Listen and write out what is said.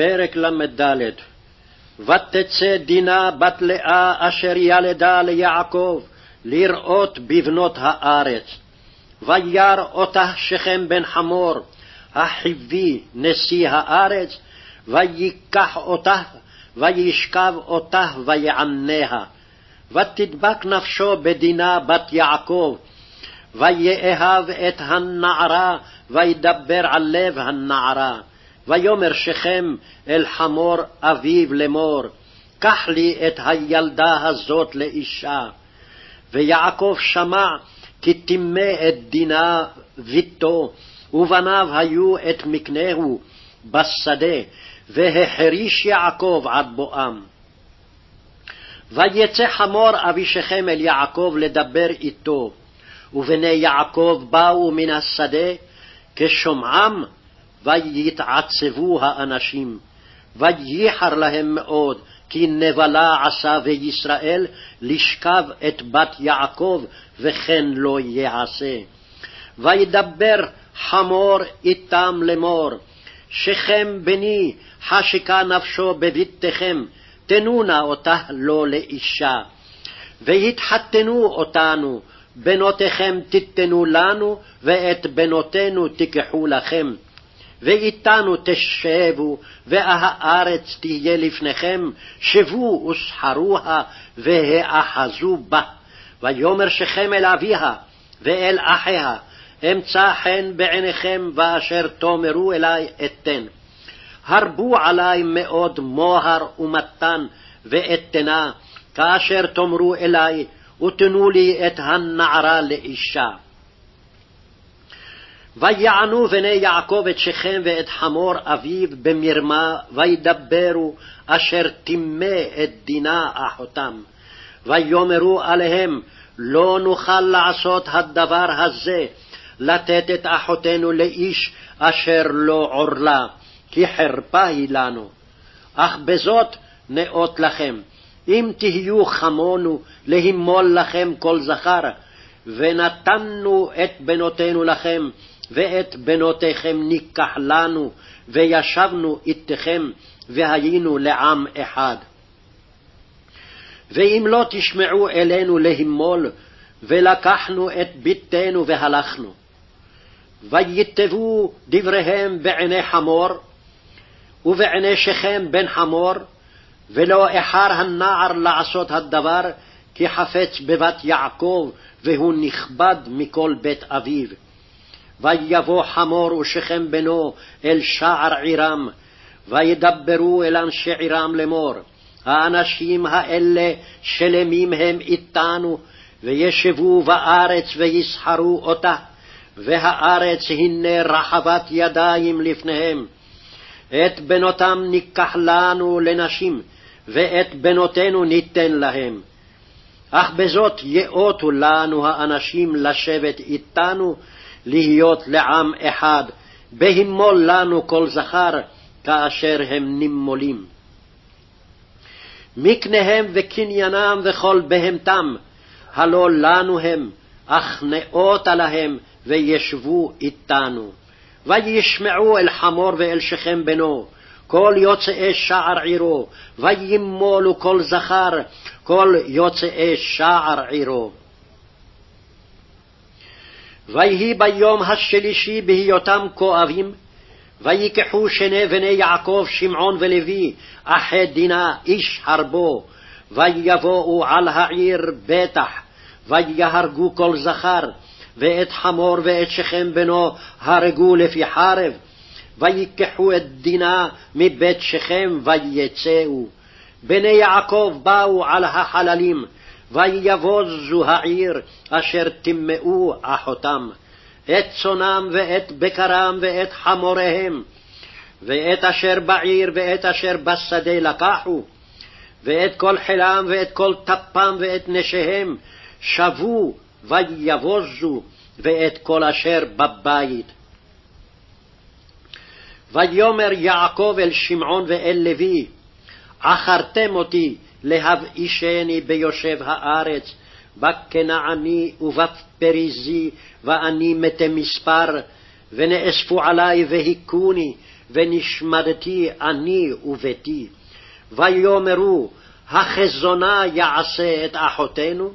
פרק ל"ד ותצא דינה בת לאה אשר ילדה ליעקב לראות בבנות הארץ. וירא אותה שכם בן חמור, החיבי נשיא הארץ, ויקח אותה, וישכב אותה ויעניה. ותדבק נפשו בדינה בת יעקב, ויאהב את הנערה, וידבר על לב הנערה. ויאמר שכם אל חמור אביו לאמור, קח לי את הילדה הזאת לאישה. ויעקב שמע כי טימא את דינה ביתו, ובניו היו את מקנהו בשדה, והחריש יעקב עד בואם. ויצא חמור אבי שכם אל יעקב לדבר איתו, ובני יעקב באו מן השדה, כשומעם ויתעצבו האנשים, וייחר להם מאוד, כי נבלה עשה וישראל לשכב את בת יעקב, וכן לא יעשה. וידבר חמור איתם לאמור, שכם בני חשקה נפשו בביתכם, תנו נא אותה לו לאישה. והתחתנו אותנו, בנותיכם תיתנו לנו, ואת בנותינו תיקחו לכם. ואיתנו תשבו, והארץ תהיה לפניכם, שבו וסחרוה, והאחזו בה. ויאמר שכם אל אביה, ואל אחיה, אמצא חן בעיניכם, ואשר תאמרו אלי אתן. הרבו עלי מאוד מוהר ומתן ואתנה, כאשר תאמרו אלי, ותנו לי את הנערה לאישה. ויענו בני יעקב את שכם ואת חמור אביו במרמה, וידברו אשר טימא את דינה אחותם. ויאמרו עליהם, לא נוכל לעשות הדבר הזה, לתת את אחותנו לאיש אשר לא עורלה, כי חרפה היא לנו. אך בזאת נאות לכם, אם תהיו חמונו להימול לכם כל זכר, ונתנו את בנותינו לכם, ואת בנותיכם ניקח לנו, וישבנו איתכם, והיינו לעם אחד. ואם לא תשמעו אלינו להימול, ולקחנו את בתנו והלכנו. ויטבו דבריהם בעיני חמור, ובעיני שכם בן חמור, ולא איחר הנער לעשות הדבר, כי חפץ בבת יעקב, והוא נכבד מכל בית אביו. ויבוא חמור ושכם בנו אל שער עירם, וידברו אל אנשי עירם לאמור, האנשים האלה שלמים הם איתנו, וישבו בארץ ויסחרו אותה, והארץ הנה רחבת ידיים לפניהם. את בנותם ניקח לנו לנשים, ואת בנותינו ניתן להם. אך בזאת יאותו לנו האנשים לשבת איתנו, להיות לעם אחד, בהימול לנו כל זכר, כאשר הם נמולים. מקניהם וקניינם וכל בהמתם, הלא לנו הם, אך נאותה להם, וישבו איתנו. וישמעו אל חמור ואל שכם בנו, כל יוצאי שער עירו, וימולו כל זכר, כל יוצאי שער עירו. ויהי ביום השלישי בהיותם כואבים, ויקחו שני בני יעקב, שמעון ולוי, אחי דינה, איש הרבו, ויבואו על העיר בטח, ויהרגו כל זכר, ואת חמור ואת שכם בנו הרגו לפי חרב, ויקחו את דינה מבית שכם ויצאו. בני יעקב באו על החללים, ויבוזו העיר אשר טימאו אחותם, את צונם ואת בקרם ואת חמוריהם, ואת אשר בעיר ואת אשר בשדה לקחו, ואת כל חילם ואת כל טפם ואת נשיהם, שבו ויבוזו, ואת כל אשר בבית. ויאמר יעקב אל שמעון ואל לוי, עכרתם אותי להבאישני ביושב הארץ, בכנעני ובפריזי, ואני מתי מספר, ונאספו עלי והיכוני, ונשמדתי אני וביתי. ויאמרו, החזונה יעשה את אחותנו?